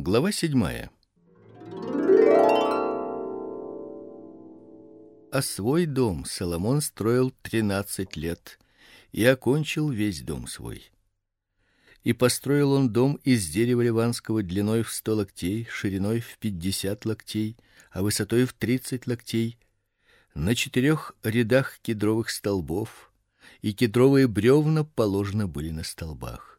Глава 7. А свой дом Соломон строил тринадцать лет и окончил весь дом свой. И построил он дом из дерева ливанского длиной в сто локтей, шириной в пятьдесят локтей, а высотой в тридцать локтей, на четырех рядах кедровых столбов, и кедровые бревна положены были на столбах.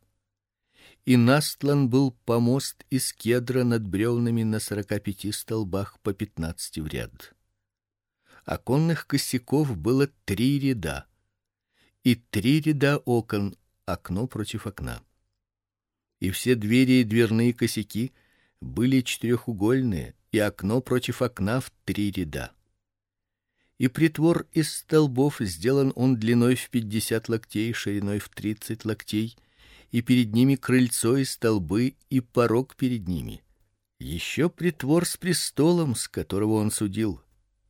И настлан был помост из кедра над бревнами на сорока пяти столбах по пятнадцати в ряд. Оконных косяков было три ряда, и три ряда окон, окно против окна. И все двери и дверные косяки были четырехугольные, и окно против окна в три ряда. И притвор из столбов сделан он длиной в пятьдесят локтей, шириной в тридцать локтей, и перед ними крыльцо и столбы и порог перед ними. Еще притвор с престолом, с которого он судил.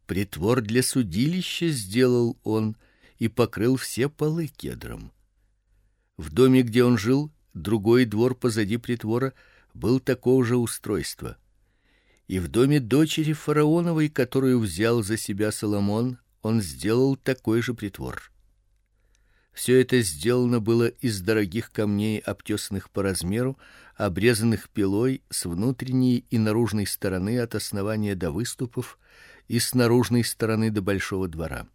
Притвор для судилища сделал он и покрыл все полы кедром. В доме, где он жил, другой двор позади притвора был такого же устройства. И в доме дочери фараоновой, которую взял за себя Соломон, он сделал такой же притвор. Все это сделано было из дорогих камней, обтесанных по размеру, обрезанных пилой с внутренней и наружной стороны от основания до выступов и с наружной стороны до большого двора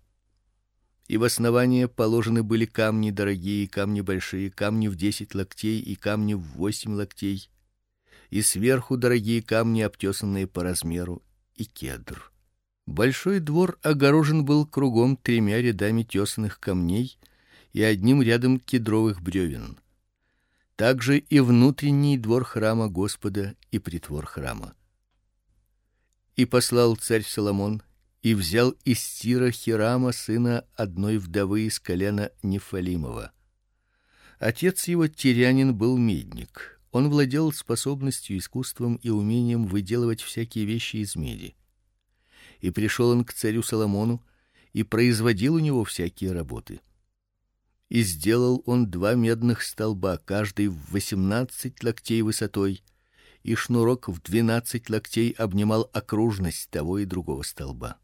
и в основание положены были камни дорогие, камни большие, камни в десять локтей и камни в восемь локтей, и сверху дорогие камни, обтесанные по размеру, и кедр. Большой двор огорожен был кругом тремя рядами тесаных камней и одним рядом кедровых бревен. Также и внутренний двор храма Господа и притвор храма. И послал царь Соломон и взял из Тира Хирама сына одной вдовы из колена Нефалимова. Отец его тирянин был медник. Он владел способностью, искусством и умением выделывать всякие вещи из меди. И пришел он к царю Соломону и производил у него всякие работы. И сделал он два медных столба, каждый в восемнадцать локтей высотой, и шнурок в двенадцать локтей обнимал окружность того и другого столба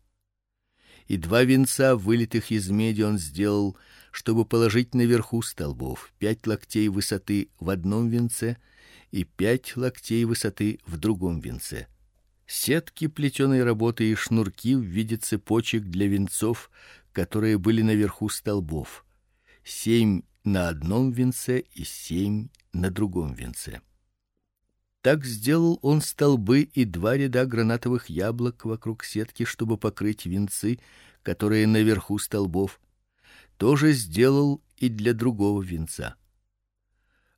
и два венца, вылитых из меди, он сделал, чтобы положить наверху столбов, пять локтей высоты в одном венце и пять локтей высоты в другом венце. Сетки плетеной работы и шнурки в виде цепочек для венцов, которые были наверху столбов. Семь на одном венце и семь на другом венце. Так сделал он столбы и два ряда гранатовых яблок вокруг сетки, чтобы покрыть венцы, которые наверху столбов. Тоже сделал и для другого венца.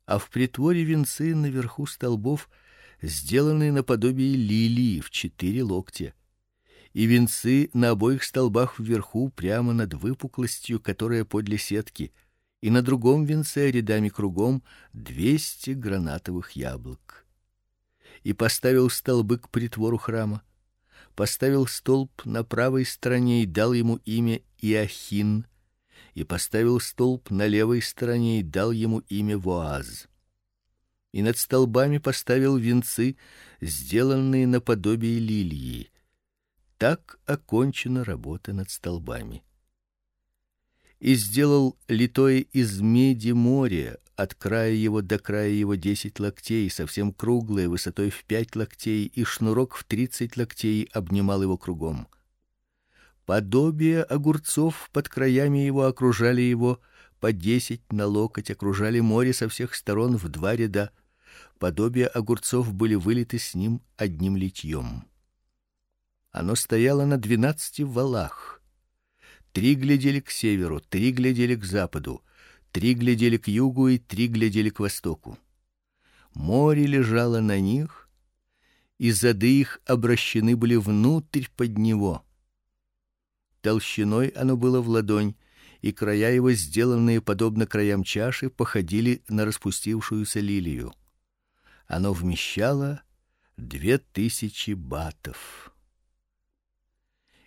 А в притворе венцы наверху столбов сделаны наподобие лилии в четыре локтя. И венцы на обоих столбах вверху, прямо над выпуклостью, которая подле сетки, и на другом венце рядами кругом двести гранатовых яблок и поставил столбы к притвору храма. Поставил столб на правой стороне и дал ему имя Иохин, и поставил столб на левой стороне и дал ему имя Воаз. И над столбами поставил венцы, сделанные наподобие лилии. Так окончена работа над столбами и сделал литое из меди море, от края его до края его десять локтей, совсем круглое, высотой в пять локтей, и шнурок в тридцать локтей обнимал его кругом. Подобие огурцов под краями его окружали его, по десять на локоть окружали море со всех сторон в два ряда. Подобие огурцов были вылиты с ним одним литьем. Оно стояло на двенадцати валах Три глядели к северу, три глядели к западу, три глядели к югу и три глядели к востоку. Море лежало на них, и зады их обращены были внутрь под него. Толщиной оно было в ладонь, и края его, сделанные подобно краям чаши, походили на распустившуюся лилию. Оно вмещало две тысячи батов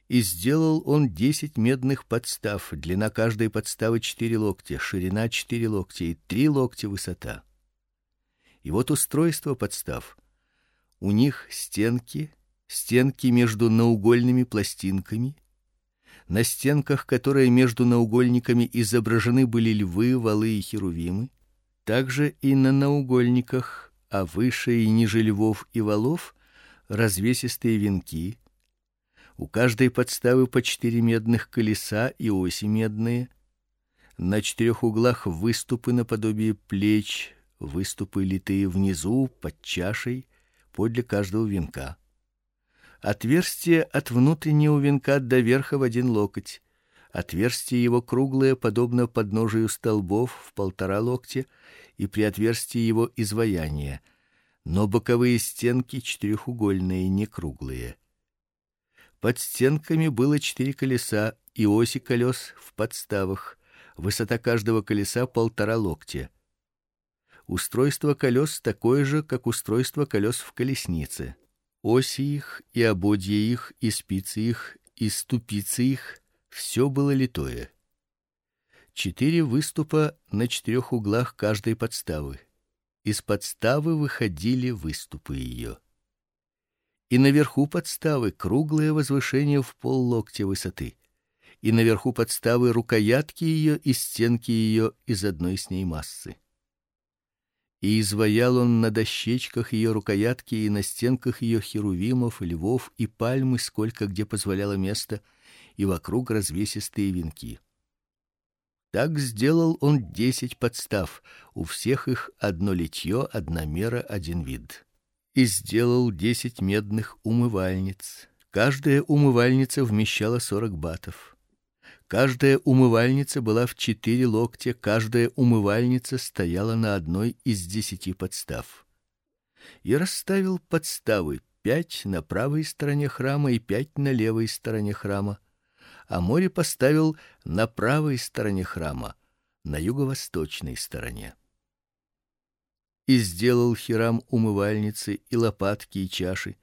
и сделал он десять медных подстав, длина каждой подставы четыре локтя, ширина четыре локтя и три локтя высота. И вот устройство подстав. У них стенки, стенки между наугольными пластинками. На стенках, которые между наугольниками изображены были львы, валы и херувимы, также и на наугольниках, а выше и ниже львов и валов развесистые венки. У каждой подставы по четыре медных колеса и оси медные. На четырех углах выступы наподобие плеч, выступы литые внизу под чашей подле каждого венка. Отверстие от внутреннего венка до верха в один локоть. Отверстие его круглое, подобно подножию столбов в полтора локтя, и при отверстии его изваяние, но боковые стенки четырехугольные, не круглые. Под стенками было четыре колеса и оси колес в подставах. Высота каждого колеса полтора локтя. Устройство колес такое же, как устройство колес в колеснице. Оси их и ободья их и спицы их и ступицы их все было литое. Четыре выступа на четырех углах каждой подставы. Из подставы выходили выступы ее. И наверху подставы круглое возвышение в пол локтя высоты. И наверху подставы рукоятки ее и стенки ее из одной с ней массы и изваял он на дощечках ее рукоятки и на стенках ее херувимов, львов и пальмы, сколько где позволяло место, и вокруг развесистые венки. Так сделал он десять подстав, у всех их одно литье, одна мера, один вид. И сделал десять медных умывальниц. Каждая умывальница вмещала сорок батов. Каждая умывальница была в четыре локтя, каждая умывальница стояла на одной из десяти подстав. И расставил подставы пять на правой стороне храма и пять на левой стороне храма, а море поставил на правой стороне храма, на юго-восточной стороне. И сделал Хирам умывальницы и лопатки и чаши,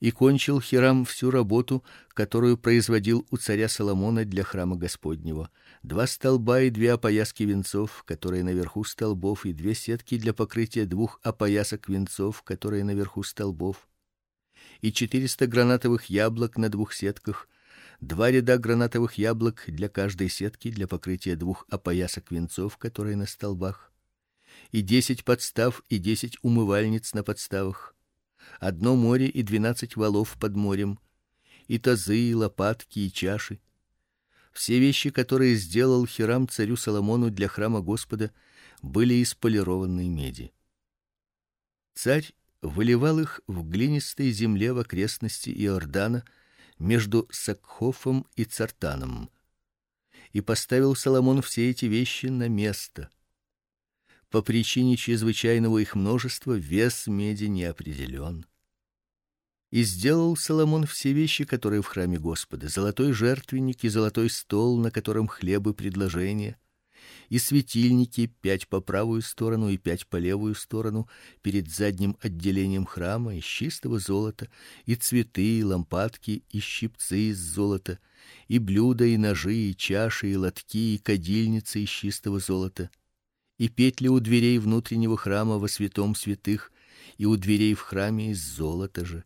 и кончил Хирам всю работу, которую производил у царя Соломона для храма Господнего: два столба и две опояски венцов, которые наверху столбов, и две сетки для покрытия двух опоясок венцов, которые наверху столбов, и четыреста гранатовых яблок на двух сетках, два ряда гранатовых яблок для каждой сетки для покрытия двух опоясок венцов, которые на столбах, и десять подстав и десять умывальниц на подставах одно море и двенадцать валов под морем, и тазы, и лопатки, и чаши. Все вещи, которые сделал Хирам царю Соломону для храма Господа, были из полированной меди. Царь выливал их в глинистой земле в окрестности Иордана между Сакхофом и Цартаном. И поставил Соломон все эти вещи на место. По причине чрезвычайного их множества вес меди не определен. И сделал Соломон все вещи, которые в храме Господа: золотой жертвенник и золотой стол, на котором хлебы предложения, и светильники пять по правую сторону и пять по левую сторону перед задним отделением храма из чистого золота, и цветы, и лампадки, и щипцы из золота, и блюда, и ножи, и чаши, и лотки, и кадильницы из чистого золота и петли у дверей внутреннего храма во святом святых и у дверей в храме из золота же.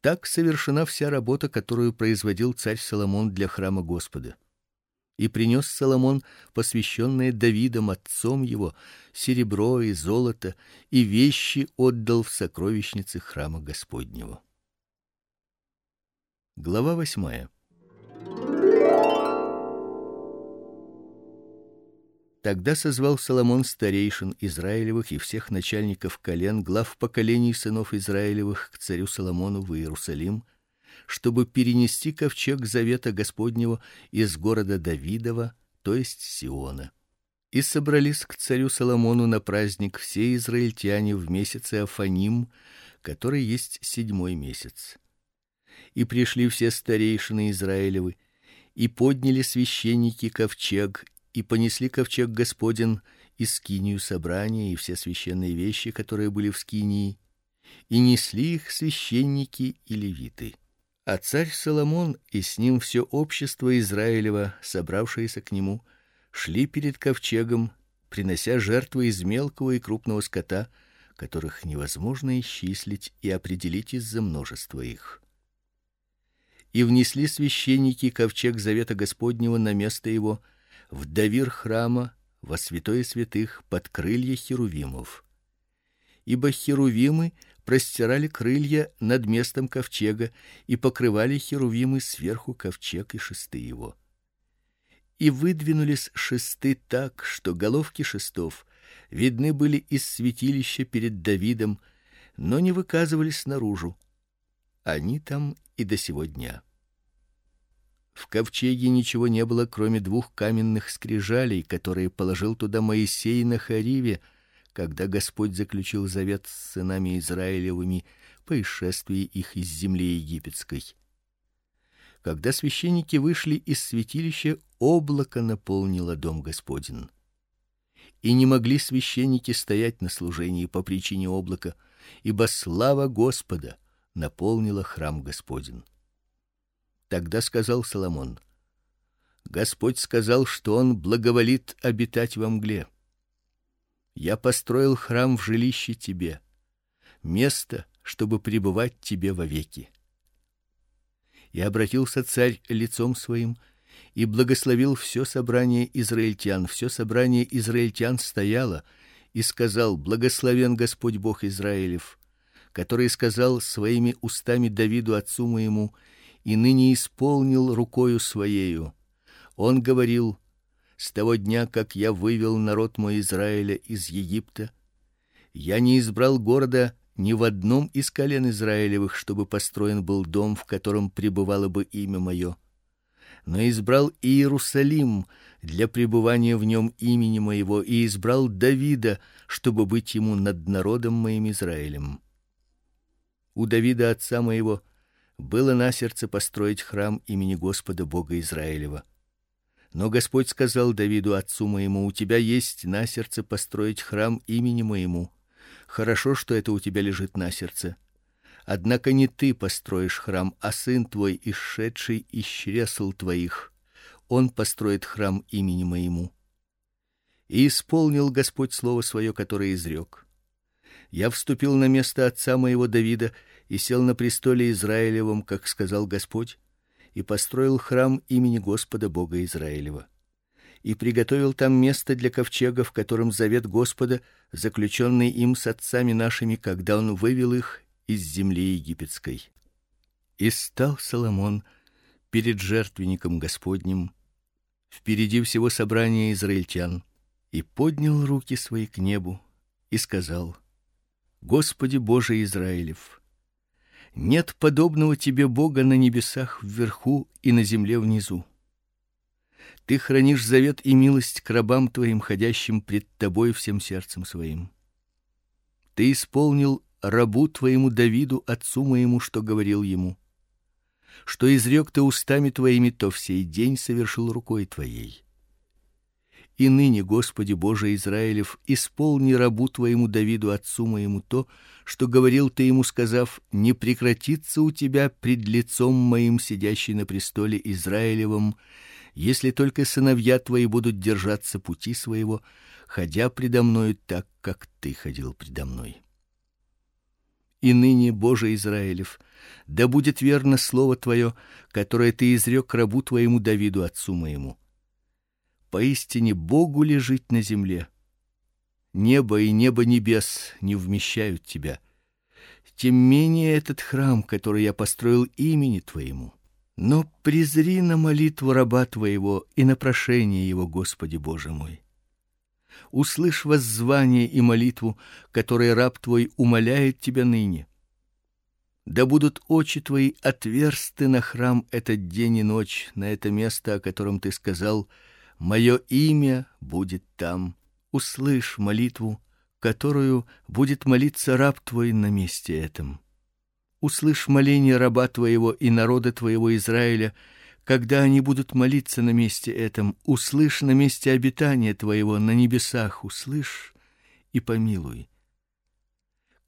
Так совершена вся работа, которую производил царь Соломон для храма Господа. И принес Соломон посвященное Давидом отцом его серебро и золото и вещи отдал в сокровищницы храма Господнего. Глава восьмая. Тогда созвал Соломон старейшин Израилевых и всех начальников колен, глав поколений сынов Израилевых к царю Соломону в Иерусалим, чтобы перенести ковчег завета Господнего из города Давидова, то есть Сиона. И собрались к царю Соломону на праздник все израильтяне в месяце Афаним, который есть седьмой месяц. И пришли все старейшины Израилевы, и подняли священники ковчег и понесли ковчег Господин и скинию собрания и все священные вещи, которые были в скинии, и несли их священники и левиты. А царь Соломон и с ним все общество Израилева, собравшееся к нему, шли перед ковчегом, принося жертвы из мелкого и крупного скота, которых невозможно исчислить и определить из-за множества их. И внесли священники ковчег завета Господнего на место его в давир храма во святое святых под крылья херувимов. Ибо херувимы простирали крылья над местом ковчега и покрывали херувимы сверху ковчег и шесты его. И выдвинулись шесты так, что головки шестов видны были из святилища перед Давидом, но не выказывались наружу. Они там и до сего дня. В ковчеге ничего не было, кроме двух каменных скрижалей, которые положил туда Моисей на Хариве, когда Господь заключил завет с сынами Израилевыми по исшествии их из земли египетской. Когда священники вышли из святилища, облако наполнило дом Господень. И не могли священники стоять на служении по причине облака, ибо слава Господа наполнила храм Господень. Тогда сказал Соломон: Господь сказал, что он благоволит обитать во мгле. Я построил храм в жилище тебе, место, чтобы пребывать тебе вовеки. И обратился царь лицом своим и благословил все собрание израильтян. Все собрание израильтян стояло и сказал: Благословен Господь Бог Израилев, который сказал своими устами Давиду отцу моему: и ныне исполнил рукою своею. Он говорил: с того дня, как я вывел народ мой Израиля из Египта, я не избрал города ни в одном из колен Израилевых, чтобы построен был дом, в котором пребывало бы имя мое, но избрал Иерусалим для пребывания в нем имени моего и избрал Давида, чтобы быть ему над народом моим Израилем. У Давида отца моего было на сердце построить храм имени Господа Бога Израилева. Но Господь сказал Давиду отцу моему: "У тебя есть на сердце построить храм имени моему. Хорошо, что это у тебя лежит на сердце. Однако не ты построишь храм, а сын твой, исшедший из чресл твоих. Он построит храм имени моему". И исполнил Господь слово свое, которое изрек. Я вступил на место отца моего Давида и сел на престоле Израилевом, как сказал Господь, и построил храм имени Господа Бога Израилева. И приготовил там место для ковчега, в котором завет Господа, заключенный им с отцами нашими, когда он вывел их из земли египетской. И стал Соломон перед жертвенником Господним впереди всего собрания израильтян и поднял руки свои к небу и сказал: Господи Боже Израилев, нет подобного тебе Бога на небесах вверху и на земле внизу. Ты хранишь завет и милость к рабам твоим, ходящим пред тобой всем сердцем своим. Ты исполнил рабу твоему Давиду, отцу моему, что говорил ему. Что изрек ты устами твоими, то в сей день совершил рукой твоей. И ныне, Господи Боже Израилев, исполни рабу твоему Давиду отцу моему то, что говорил ты ему, сказав: не прекратится у тебя пред лицом моим сидящий на престоле Израилевом, если только сыновья твои будут держаться пути своего, ходя предо мною так, как ты ходил предо мной. И ныне, Боже Израилев, да будет верно слово твое, которое ты изрек рабу твоему Давиду отцу моему Поистине Богу лежить на земле. Небо и небо небес не вмещают тебя. Тем менее этот храм, который я построил имени твоему. Но презри на молитву раба твоего и на прошение его, Господи Боже мой. Услышь воззвание и молитву, которые раб твой умоляет тебя ныне. Да будут очи твои отверсты на храм этот день и ночь, на это место, о котором ты сказал: Мое имя будет там. Услышь молитву, которую будет молиться раб твой на месте этом. Услышь моление раба твоего и народа твоего Израиля, когда они будут молиться на месте этом. Услышь на месте обитания твоего на небесах, услышь и помилуй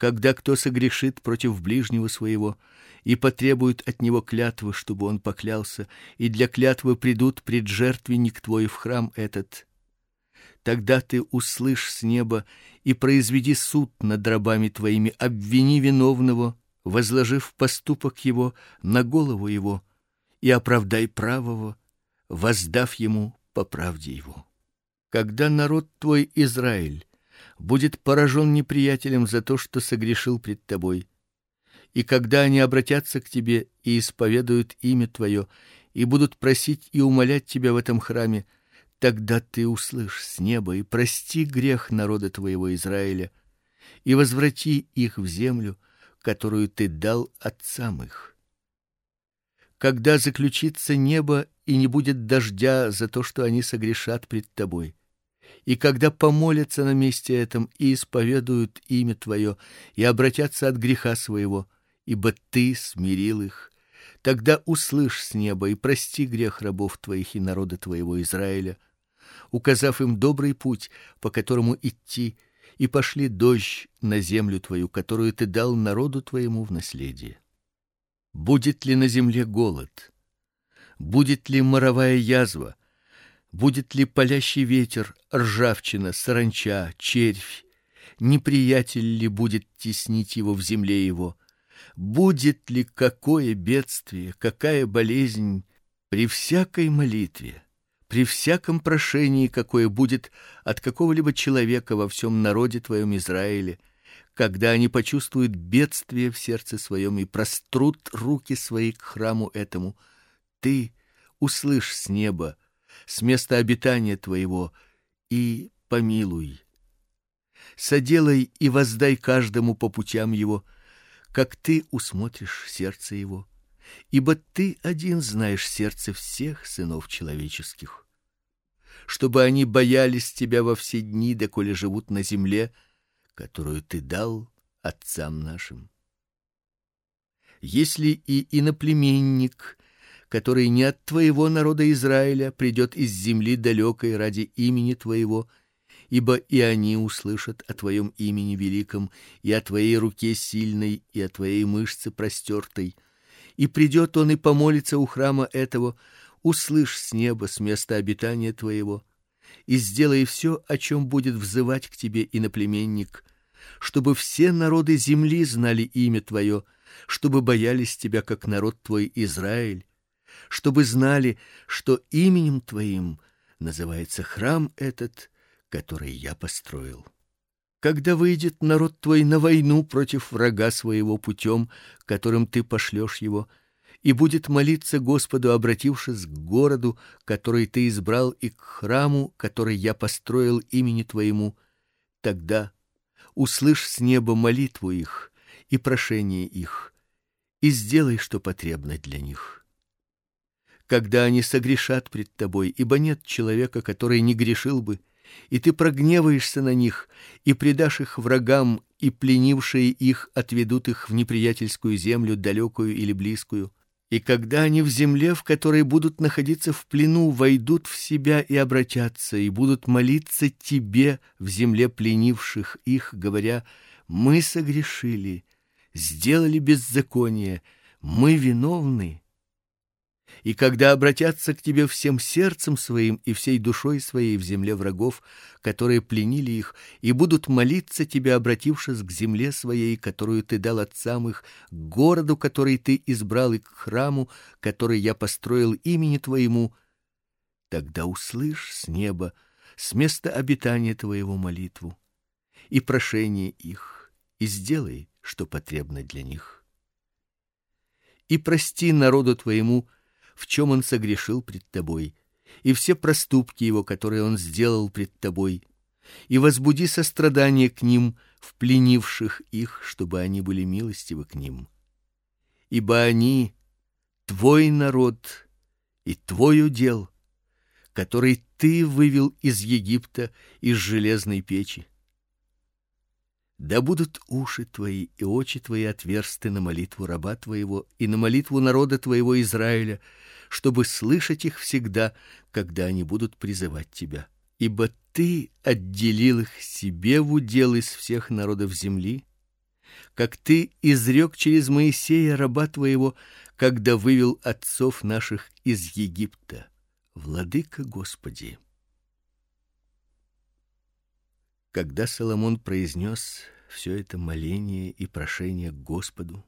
когда кто согрешит против ближнего своего и потребует от него клятвы, чтобы он поклялся, и для клятвы придут пред жертвенник твой в храм этот, Тогда ты услышь с неба и произведи суд над рабами твоими, обвини виновного, возложив поступок его на голову его, и оправдай правого, воздав ему по правде его. Когда народ твой Израиль будет поражен неприятелем за то, что согрешил пред тобой, и когда они обратятся к тебе и исповедуют имя твое и будут просить и умолять тебя в этом храме, тогда ты услышь с неба и прости грех народа твоего Израиля и возврати их в землю, которую ты дал отцам их. Когда заключится небо и не будет дождя за то, что они согрешат пред тобой, и когда помолятся на месте этом и исповедуют имя твое и обратятся от греха своего, ибо ты смирил их, тогда услышь с неба и прости грех рабов твоих и народа твоего Израиля, указав им добрый путь, по которому идти, и пошли дождь на землю твою, которую ты дал народу твоему в наследие. Будет ли на земле голод? Будет ли моровая язва? Будет ли палящий ветер, ржавчина, саранча, червь? Неприятель ли будет теснить его в земле его? Будет ли какое бедствие, какая болезнь при всякой молитве, при всяком прошении, какое будет от какого-либо человека во всем народе твоем Израиле, когда они почувствуют бедствие в сердце своем и прострут руки свои к храму этому, ты услышь с неба с места обитания твоего и помилуй. Соделай и воздай каждому по путям его, как ты усмотришь сердце его, ибо ты один знаешь сердце всех сынов человеческих. Чтобы они боялись тебя во все дни, доколе живут на земле, которую ты дал отцам нашим. Если и иноплеменник который не от твоего народа Израиля придет из земли далекой ради имени твоего, ибо и они услышат о твоем имени великом и о твоей руке сильной и о твоей мышце простертой. И придет он и помолится у храма этого, услышь с неба, с места обитания твоего, и сделай все, о чем будет взывать к тебе иноплеменник, чтобы все народы земли знали имя твое, чтобы боялись тебя, как народ твой Израиль, чтобы знали, что именем твоим называется храм этот, который я построил. Когда выйдет народ твой на войну против врага своего путем, которым ты пошлешь его, и будет молиться Господу, обратившись к городу, который ты избрал, и к храму, который я построил имени твоему, тогда услышь с неба молитву их и прошение их, и сделай, что потребно для них когда они согрешат пред тобой, ибо нет человека, который не грешил бы, и ты прогневаешься на них и предашь их врагам, и пленившие их отведут их в неприятельскую землю, далекую или близкую. И когда они в земле, в которой будут находиться в плену, войдут в себя и обратятся, и будут молиться тебе в земле пленивших их, говоря: мы согрешили, сделали беззаконие, мы виновны и когда обратятся к тебе всем сердцем своим и всей душой своей в земле врагов, которые пленили их, и будут молиться тебе, обратившись к земле своей, которую ты дал отцам их, к городу, который ты избрал, и к храму, который я построил имени твоему, тогда услышь с неба, с места обитания твоего молитву и прошение их, и сделай, что потребно для них. И прости народу твоему в чем он согрешил пред тобой, и все проступки его, которые он сделал пред тобой, и возбуди сострадание к ним, в пленивших их, чтобы они были милостивы к ним. Ибо они твой народ и твой удел, который ты вывел из Египта из железной печи. Да будут уши твои и очи твои отверсты на молитву раба твоего и на молитву народа твоего Израиля, чтобы слышать их всегда, когда они будут призывать тебя. Ибо ты отделил их себе в удел из всех народов земли, как ты изрек через Моисея раба твоего, когда вывел отцов наших из Египта. Владыка Господи, Когда Соломон произнес все это моление и прошение к Господу,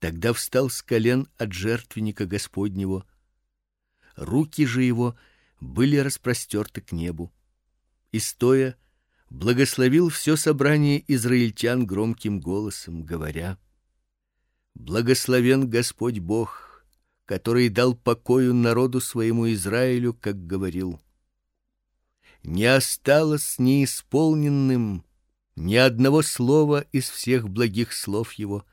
тогда встал с колен от жертвенника Господнего, руки же его были распростерты к небу, и стоя благословил все собрание израильтян громким голосом, говоря: Благословен Господь Бог, который дал покою народу своему Израилю, как говорил. Не осталось неисполненным ни одного слова из всех благих слов его,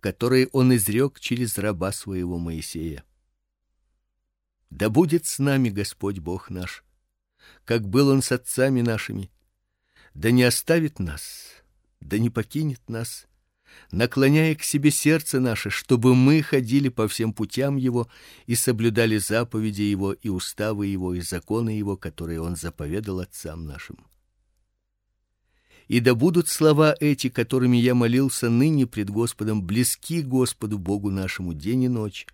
которые он изрек через раба своего Моисея. Да будет с нами Господь Бог наш, как был он с отцами нашими, да не оставит нас, да не покинет нас, наклоняя к себе сердце наше, чтобы мы ходили по всем путям его и соблюдали заповеди его и уставы его и законы его, которые он заповедал отцам нашим. И да будут слова эти, которыми я молился ныне пред Господом, близки Господу Богу нашему день и ночь,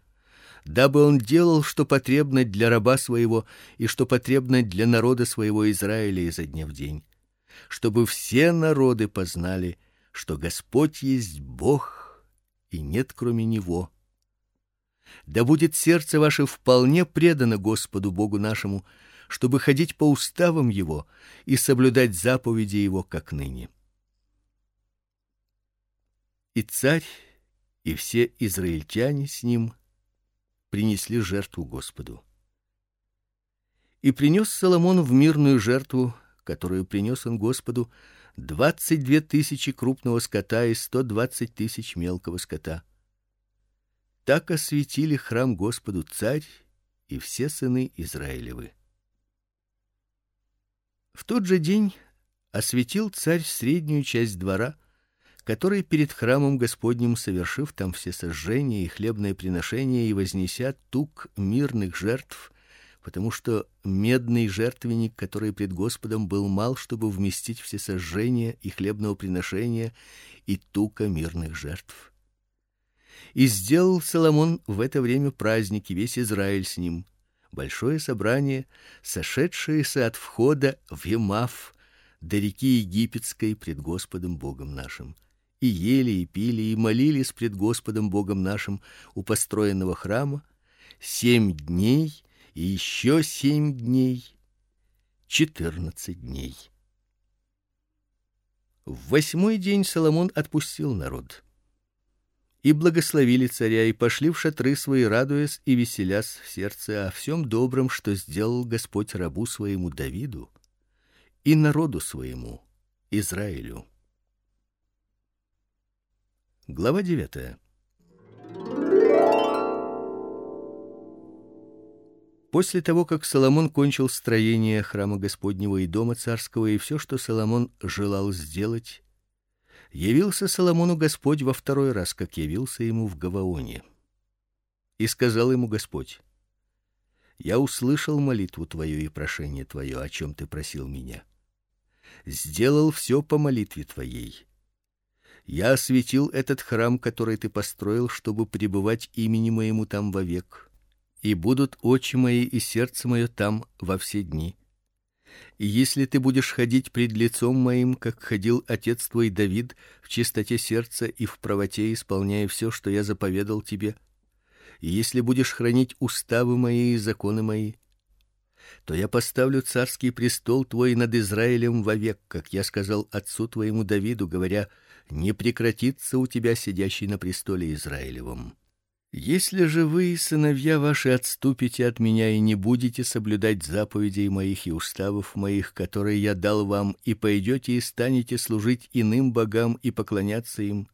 дабы он делал, что потребно для раба своего и что потребно для народа своего Израиля изо дня в день, чтобы все народы познали, что Господь есть Бог, и нет кроме него. Да будет сердце ваше вполне предано Господу Богу нашему, чтобы ходить по уставам его и соблюдать заповеди его, как ныне. И царь, и все израильтяне с ним принесли жертву Господу. И принес Соломон в мирную жертву, которую принес он Господу, двадцать две тысячи крупного скота и сто двадцать тысяч мелкого скота. Так осветили храм Господу царь и все сыны Израилевы. В тот же день осветил царь среднюю часть двора, который перед храмом Господним, совершив там все сожжения и хлебные приношения и вознеся тук мирных жертв, потому что медный жертвенник, который пред Господом был мал, чтобы вместить все сожжения и хлебного приношения и тука мирных жертв. И сделал Соломон в это время праздник, и весь Израиль с ним, большое собрание, сошедшееся от входа в Емав до реки Египетской пред Господом Богом нашим. И ели и пили и молились пред Господом Богом нашим у построенного храма семь дней и еще семь дней, четырнадцать дней. В восьмой день Соломон отпустил народ. И благословили царя и пошли в шатры свои, радуясь и веселясь в сердце о всем добром, что сделал Господь рабу своему Давиду и народу своему Израилю. Глава девятая. После того, как Соломон кончил строение храма Господнего и дома царского и все, что Соломон желал сделать, явился Соломону Господь во второй раз, как явился ему в Гаваоне. И сказал ему Господь: Я услышал молитву твою и прошение твое, о чем ты просил меня. Сделал все по молитве твоей. Я осветил этот храм, который ты построил, чтобы пребывать имени моему там вовек и будут очи мои и сердце мое там во все дни. И если ты будешь ходить пред лицом моим, как ходил отец твой Давид, в чистоте сердца и в правоте, исполняя все, что я заповедал тебе, и если будешь хранить уставы мои и законы мои, то я поставлю царский престол твой над Израилем вовек, как я сказал отцу твоему Давиду, говоря: не прекратится у тебя сидящий на престоле Израилевом. Если же вы, сыновья ваши, отступите от меня и не будете соблюдать заповедей моих и уставов моих, которые я дал вам, и пойдете и станете служить иным богам и поклоняться им,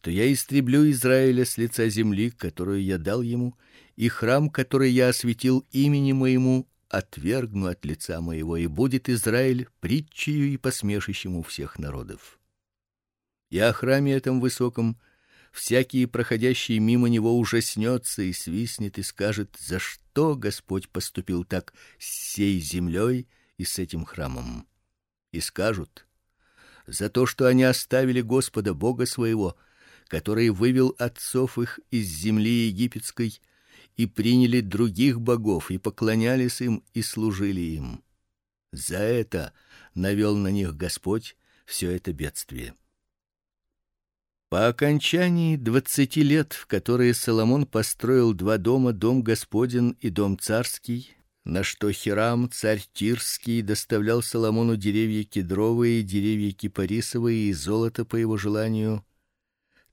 то я истреблю Израиля с лица земли, которую я дал ему, и храм, который я осветил имени моему, отвергну от лица моего, и будет Израиль притчею и посмешищем у всех народов. И о храме этом высоком всякий проходящий мимо него ужаснется и свистнет и скажет: "За что Господь поступил так с сей землей и с этим храмом?" И скажут: "За то, что они оставили Господа Бога своего, который вывел отцов их из земли египетской, и приняли других богов и поклонялись им и служили им. За это навел на них Господь все это бедствие. По окончании двадцати лет, в которые Соломон построил два дома, дом Господин и дом царский, на что Хирам, царь Тирский, доставлял Соломону деревья кедровые, деревья кипарисовые и золото по его желанию,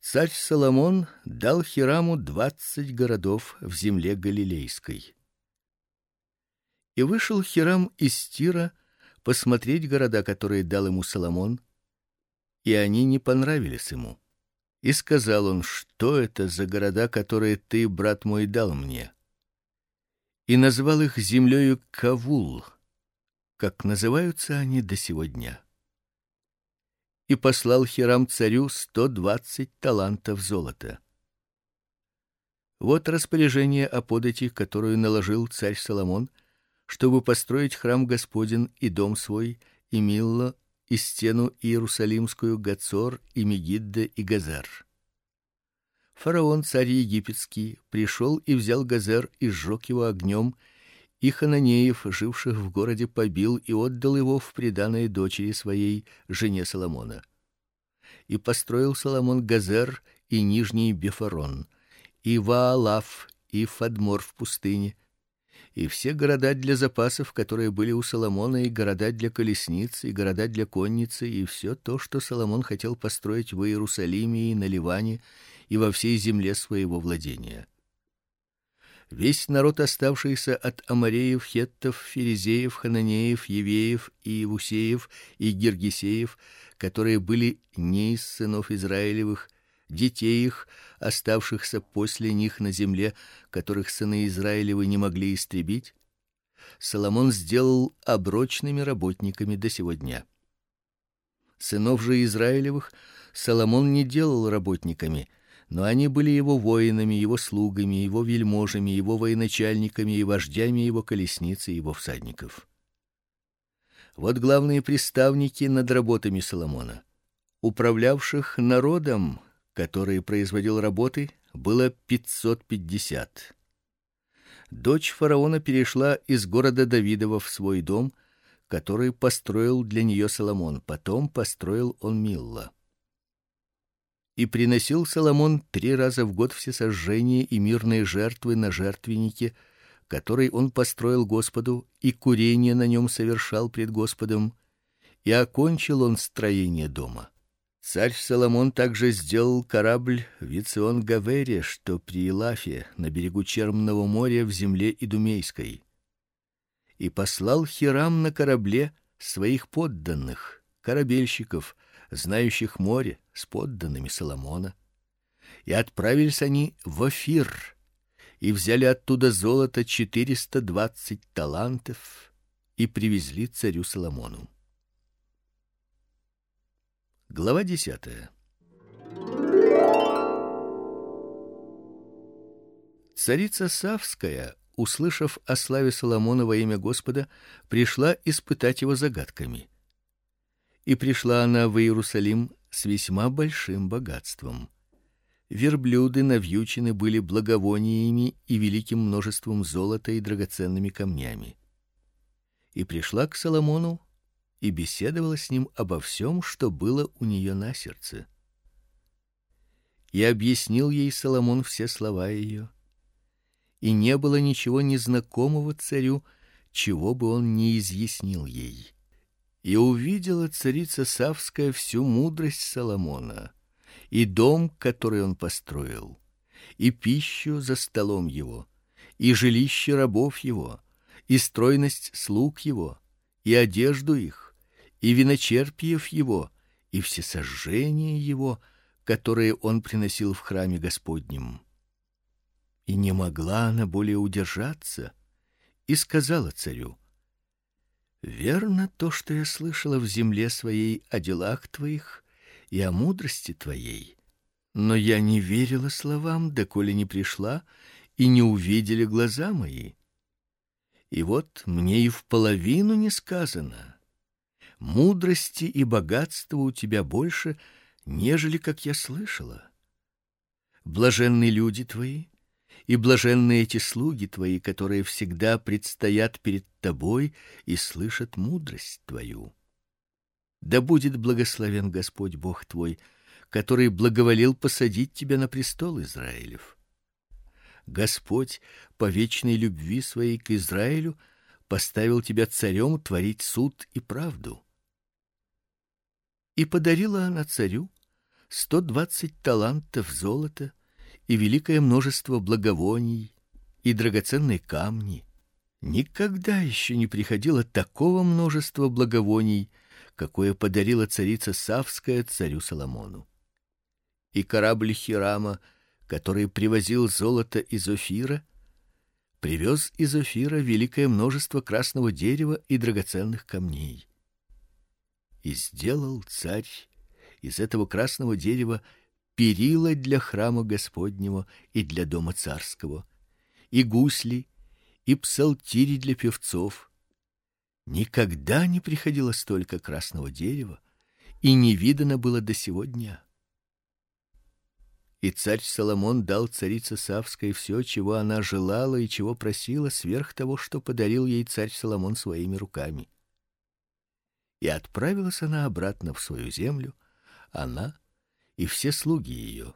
царь Соломон дал Хираму двадцать городов в земле галилейской. И вышел Хирам из Тира посмотреть города, которые дал ему Соломон, и они не понравились ему. И сказал он: "Что это за города, которые ты, брат мой, дал мне?" И назвал их землею Кавул, как называются они до сего дня. И послал Хирам царю сто двадцать талантов золота. Вот распоряжение о подати, которую наложил царь Соломон, чтобы построить храм Господень и дом свой, и Милло, и стену Иерусалимскую, Гацор и Мегиддо и Газер. Фараон, царь египетский, пришел и взял Газер и сжег его огнем, и хананеев, живших в городе, побил и отдал его в приданое дочери своей, жене Соломона. И построил Соломон Газер и нижний Бефорон, и Ваалаф, и Фадмор в пустыне, и все города для запасов, которые были у Соломона, и города для колесниц, и города для конницы, и все то, что Соломон хотел построить в Иерусалиме и на Ливане, и во всей земле своего владения. Весь народ, оставшийся от амореев, хеттов, ферезеев, хананеев, евеев и евусеев и гиргисеев, которые были не из сынов Израилевых, детей их, оставшихся после них на земле, которых сыны Израилевы не могли истребить, Соломон сделал оброчными работниками до сего дня. Сынов же Израилевых Соломон не делал работниками, но они были его воинами, его слугами, его вельможами, его военачальниками и вождями его колесниц и его всадников. Вот главные приставники над работами Соломона, управлявших народом, который производил работы, было пятьсот пятьдесят. Дочь фараона перешла из города Давидова в свой дом, который построил для нее Соломон. Потом построил он Милла. И приносил Соломон три раза в год все сожжения и мирные жертвы на жертвеннике, который он построил Господу, и курение на нем совершал пред Господом, и окончил он строение дома. Царь Соломон также сделал корабль Вицион Гавере, что при Илафе, на берегу Чермного моря в земле идумейской. И послал Хирам на корабле своих подданных, корабельщиков, знающих море, с подданными Соломона. И отправились они в Офир, и взяли оттуда золото четыреста двадцать талантов и привезли царю Соломону. Глава 10. Царица Савская, услышав о славе Соломона во имя Господа, пришла испытать его загадками. И пришла она в Иерусалим с весьма большим богатством. Верблюды навьючены были благовониями и великим множеством золота и драгоценными камнями. И пришла к Соломону и беседовала с ним обо всем, что было у нее на сердце. И объяснил ей Соломон все слова ее. И не было ничего незнакомого царю, чего бы он не изъяснил ей. И увидела царица Савская всю мудрость Соломона, и дом, который он построил, и пищу за столом его, и жилище рабов его, и стройность слуг его, и одежду их, и виночерпиев его, и все сожжения его, которые он приносил в храме Господнем. И не могла она более удержаться, и сказала царю: Верно то, что я слышала в земле своей о делах твоих и о мудрости твоей. Но я не верила словам, доколе не пришла и не увидели глаза мои. И вот мне и в половину не сказано мудрости и богатства у тебя больше, нежели как я слышала. Блаженны люди твои, И блаженны эти слуги твои, которые всегда предстоят перед тобой и слышат мудрость твою. Да будет благословен Господь Бог твой, который благоволил посадить тебя на престол Израилев. Господь по вечной любви своей к Израилю поставил тебя царем творить суд и правду. И подарила она царю сто двадцать талантов золота и великое множество благовоний и драгоценные камни. Никогда еще не приходило такого множества благовоний, какое подарила царица Савская царю Соломону. И корабль Хирама, который привозил золото из Офира, привез из Офира великое множество красного дерева и драгоценных камней. И сделал царь из этого красного дерева перила для храма Господнего и для дома царского, и гусли, и псалтири для певцов. Никогда не приходило столько красного дерева, и не видано было до сегодня. И царь Соломон дал царице Савской все, чего она желала и чего просила, сверх того, что подарил ей царь Соломон своими руками. И отправилась она обратно в свою землю, она и все слуги ее.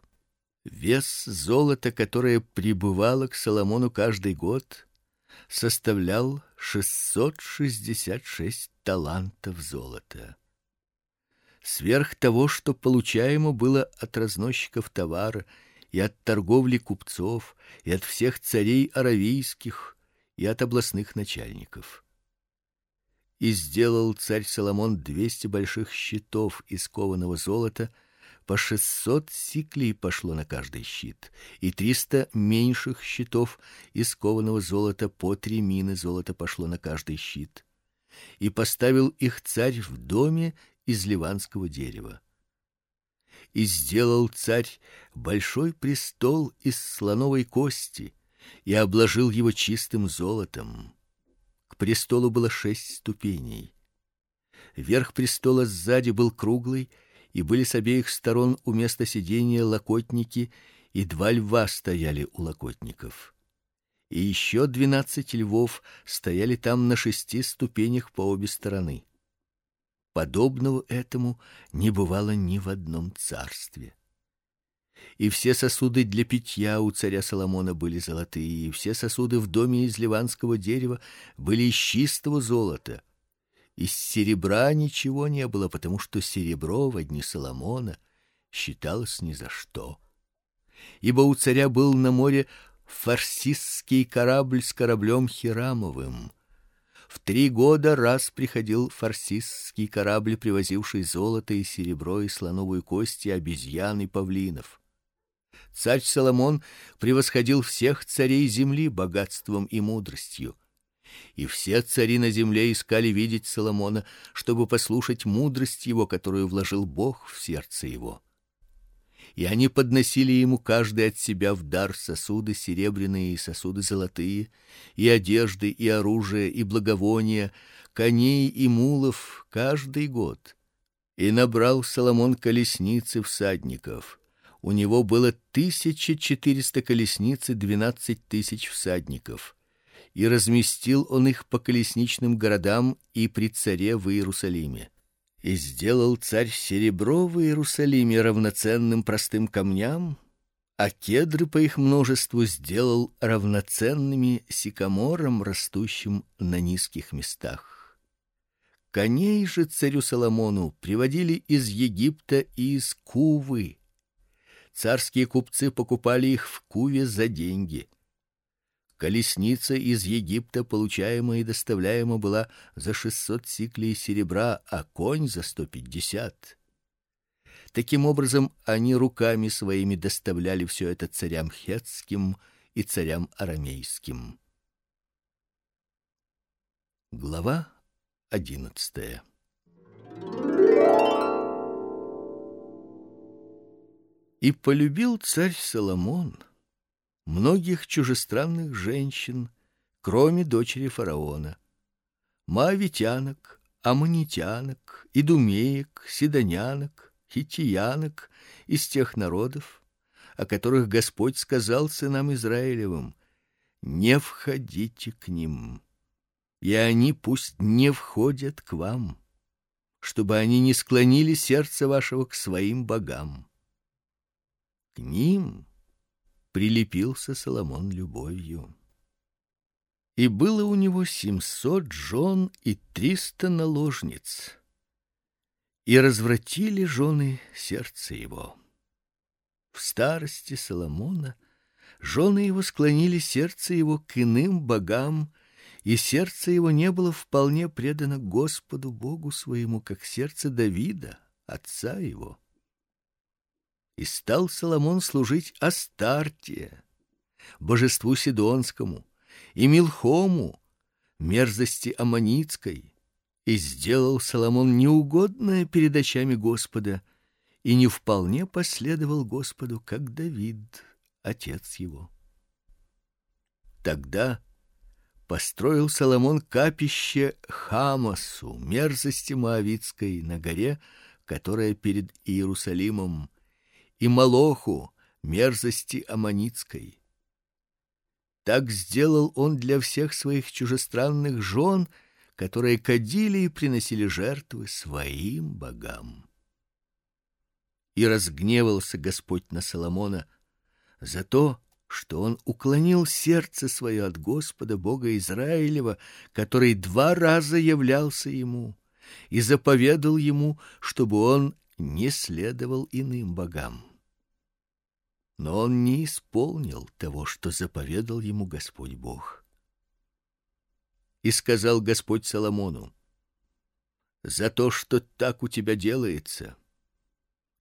Вес золота, которое прибывало к Соломону каждый год, составлял 666 талантов золота. Сверх того, что получаемо было от разносчиков товара и от торговли купцов, и от всех царей аравийских, и от областных начальников. И сделал царь Соломон двести больших щитов из кованого золота по шестьсот сиклей пошло на каждый щит, и триста меньших щитов из кованого золота по три мины золота пошло на каждый щит. И поставил их царь в доме из ливанского дерева. И сделал царь большой престол из слоновой кости и обложил его чистым золотом. Престолу было шесть ступеней. Верх престола сзади был круглый, и были с обеих сторон у места сидения локотники, и два льва стояли у локотников. И еще двенадцать львов стояли там на шести ступенях по обе стороны. Подобного этому не бывало ни в одном царстве. И все сосуды для питья у царя Соломона были золотые, и все сосуды в доме из ливанского дерева были из чистого золота из серебра ничего не было, потому что серебро в дни Соломона считалось ни за что. Ибо у царя был на море фарсистский корабль с кораблем Хирамовым. В три года раз приходил фарсистский корабль, привозивший золото и серебро и слоновую кость и обезьян и павлинов. Царь Соломон превосходил всех царей земли богатством и мудростью и все цари на земле искали видеть Соломона, чтобы послушать мудрость его, которую вложил Бог в сердце его. И они подносили ему каждый от себя в дар сосуды серебряные и сосуды золотые, и одежды, и оружие, и благовония, коней и мулов каждый год. И набрал Соломон колесницы всадников. У него было тысяча четыреста колесниц и двенадцать тысяч всадников и разместил он их по колесничным городам и при царе в Иерусалиме. И сделал царь серебро в Иерусалиме равноценным простым камням, а кедры по их множеству сделал равноценными сикаморам, растущим на низких местах. Коней же царю Соломону приводили из Египта и из Кувы. Царские купцы покупали их в Куве за деньги колесница из Египта, получаемая и доставляемая была за шестьсот сиклей серебра, а конь за сто пятьдесят. Таким образом, они руками своими доставляли все это царям хетским и царям арамейским. Глава одиннадцатая. И полюбил царь Соломон многих чужестранных женщин, кроме дочери фараона, маавитянок, аммонитянок, идумеек, сидонянок, хиттиянок из тех народов, о которых Господь сказал сынам Израилевым: не входите к ним, и они пусть не входят к вам, чтобы они не склонили сердце вашего к своим богам. К ним прилепился Соломон любовью. И было у него семьсот жен и триста наложниц. И развратили жены сердце его. В старости Соломона жены его склонили сердце его к иным богам, и сердце его не было вполне предано Господу Богу своему, как сердце Давида, отца его. И стал Соломон служить Астарте, божеству сидонскому, и Милхому, мерзости аммонитской, и сделал Соломон неугодное перед очами Господа, и не вполне последовал Господу, как Давид, отец его. Тогда построил Соломон капище Хамасу, мерзости моавитской на горе, которая перед Иерусалимом, и Молоху, мерзости аммонитской. Так сделал он для всех своих чужестранных жен, которые кадили и приносили жертвы своим богам. И разгневался Господь на Соломона за то, что он уклонил сердце свое от Господа Бога Израилева, который два раза являлся ему и заповедал ему, чтобы он не следовал иным богам. Но он не исполнил того, что заповедал ему Господь Бог. И сказал Господь Соломону: "За то, что так у тебя делается,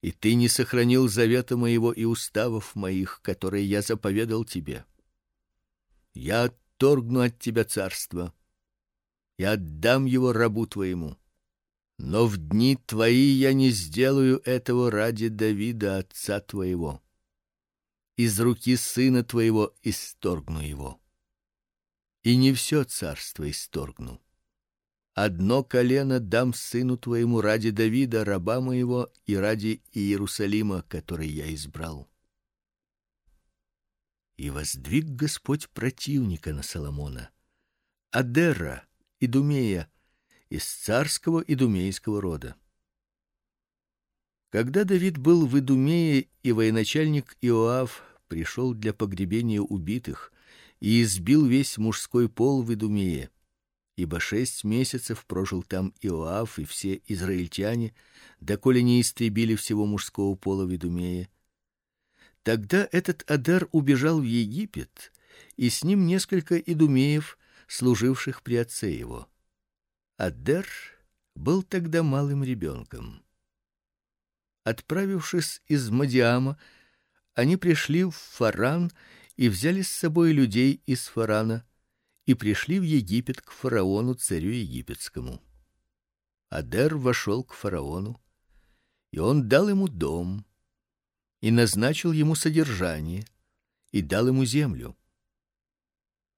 и ты не сохранил завета моего и уставов моих, которые я заповедал тебе. Я отторгну от тебя царство и отдам его рабу твоему. Но в дни твои я не сделаю этого ради Давида отца твоего. Из руки сына твоего исторгну его. И не все царство исторгну Одно колено дам сыну твоему ради Давида, раба моего, и ради Иерусалима, который я избрал. И воздвиг Господь противника на Соломона, Адера, Идумея, из царского идумейского рода. Когда Давид был в Идумее, и военачальник Иоав пришел для погребения убитых и избил весь мужской пол в Идумее, ибо шесть месяцев прожил там Иоав и все израильтяне, доколе не истребили всего мужского пола в Идумее. Тогда этот Адар убежал в Египет, и с ним несколько идумеев, служивших при отце его. Адар был тогда малым ребенком. Отправившись из Мадиама, они пришли в Фаран и взяли с собой людей из Фарана и пришли в Египет к фараону, царю египетскому. Адер вошел к фараону, и он дал ему дом и назначил ему содержание и дал ему землю.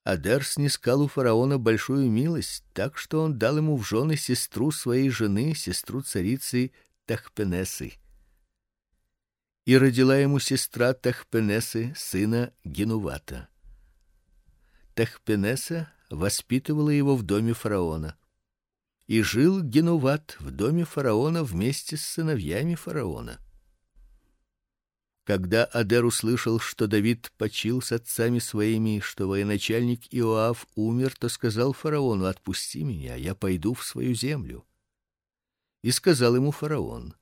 Адер снискал у фараона большую милость, так что он дал ему в жены сестру своей жены, сестру царицы Тахпенесы. И родила ему сестра Тахпенесы сына Генувата. Тахпенеса воспитывала его в доме фараона. И жил Генуват в доме фараона вместе с сыновьями фараона. Когда Адер услышал, что Давид почил с отцами своими, что военачальник Иоав умер, то сказал фараону: "Отпусти меня, я пойду в свою землю". И сказал ему фараон: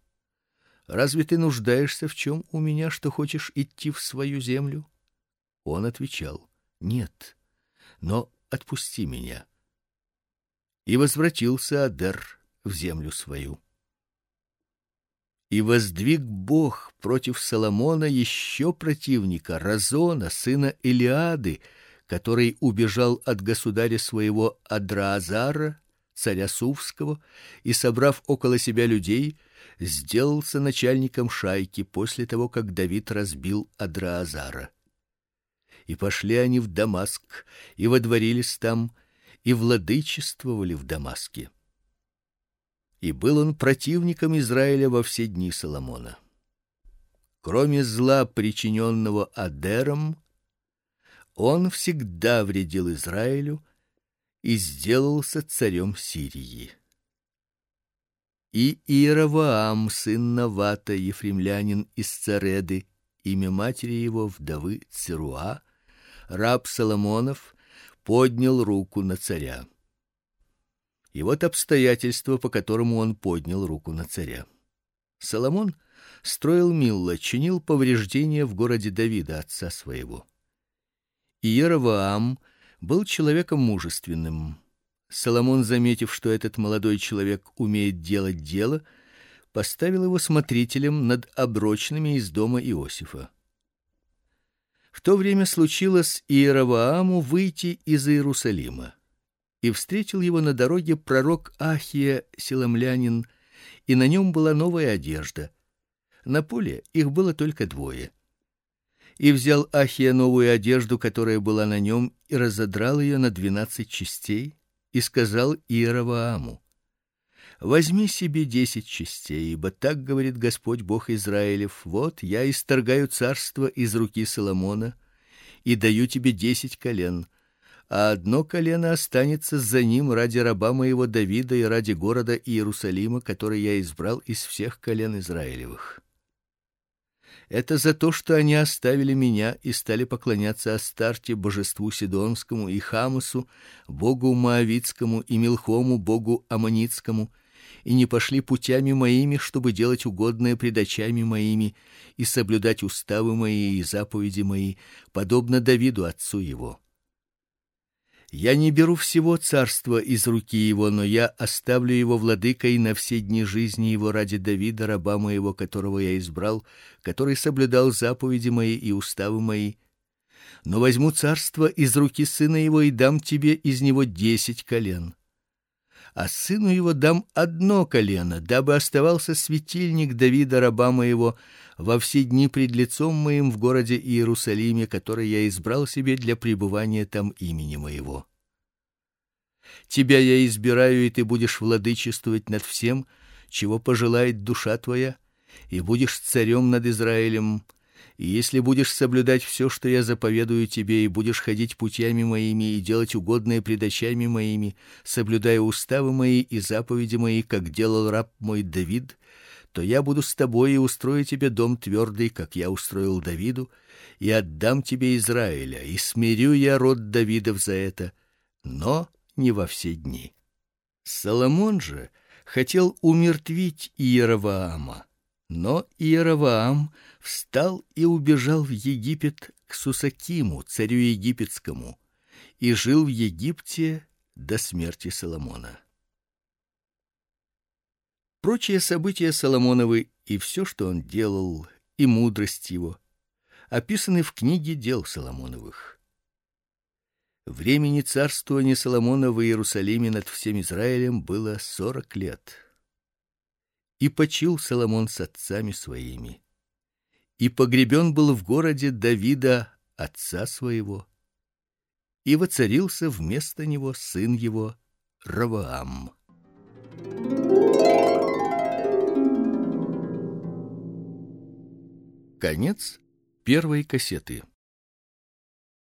"Разве ты нуждаешься в чем у меня, что хочешь идти в свою землю?" Он отвечал: "Нет, но отпусти меня. И возвратился Адер в землю свою. И воздвиг Бог против Соломона еще противника Разона, сына Илиады, который убежал от государя своего Адраазара, царя Сувского, и собрав около себя людей, сделался начальником шайки после того, как Давид разбил Адраазара и пошли они в Дамаск, и водворились там, и владычествовали в Дамаске. И был он противником Израиля во все дни Соломона. Кроме зла, причиненного Адером, он всегда вредил Израилю и сделался царем Сирии. И Иеровоам, сын Навата, ефремлянин из Цареды, имя матери его вдовы Церуа, раб Соломонов, поднял руку на царя. И вот обстоятельства, по которому он поднял руку на царя. Соломон строил Милло, чинил повреждения в городе Давида отца своего. Иеровоам был человеком мужественным. Соломон, заметив, что этот молодой человек умеет делать дело, поставил его смотрителем над оброчными из дома Иосифа. В то время случилось Иеровоаму выйти из Иерусалима, и встретил его на дороге пророк Ахия Силамлянин, и на нем была новая одежда. На поле их было только двое. И взял Ахия новую одежду, которая была на нем, и разодрал ее на двенадцать частей, и сказал Иеровоаму: Возьми себе десять частей, ибо так говорит Господь Бог Израилев: вот я исторгаю царство из руки Соломона и даю тебе десять колен, а одно колено останется за ним ради раба моего Давида и ради города Иерусалима, который я избрал из всех колен Израилевых. Это за то, что они оставили меня и стали поклоняться Астарте, божеству сидонскому, и Хамусу, богу моавитскому, и Милхому, богу аммонитскому, и не пошли путями моими, чтобы делать угодное пред очами моими и соблюдать уставы мои и заповеди мои, подобно Давиду отцу его. Я не беру всего царства из руки его, но я оставлю его владыкой на все дни жизни его ради Давида, раба моего, которого я избрал, который соблюдал заповеди мои и уставы мои. Но возьму царство из руки сына его и дам тебе из него десять колен а сыну его дам одно колено, дабы оставался светильник Давида раба моего во все дни пред лицом моим в городе Иерусалиме, который я избрал себе для пребывания там имени моего. Тебя я избираю, и ты будешь владычествовать над всем, чего пожелает душа твоя, и будешь царем над Израилем и если будешь соблюдать все, что я заповедую тебе, и будешь ходить путями моими и делать угодное пред очами моими, соблюдая уставы мои и заповеди мои, как делал раб мой Давид, то я буду с тобой и устрою тебе дом твердый, как я устроил Давиду, и отдам тебе Израиля, и смирю я род Давидов за это, но не во все дни. Соломон же хотел умертвить Иеровоама, но Иеровоам встал и убежал в Египет к Сусакиму, царю египетскому, и жил в Египте до смерти Соломона. Прочие события Соломоновы и все, что он делал, и мудрость его описаны в книге Дел Соломоновых. Времени царствования Соломона в Иерусалиме над всем Израилем было сорок лет. И почил Соломон с отцами своими. И погребен был в городе Давида, отца своего. И воцарился вместо него сын его Раваам. Конец первой кассеты.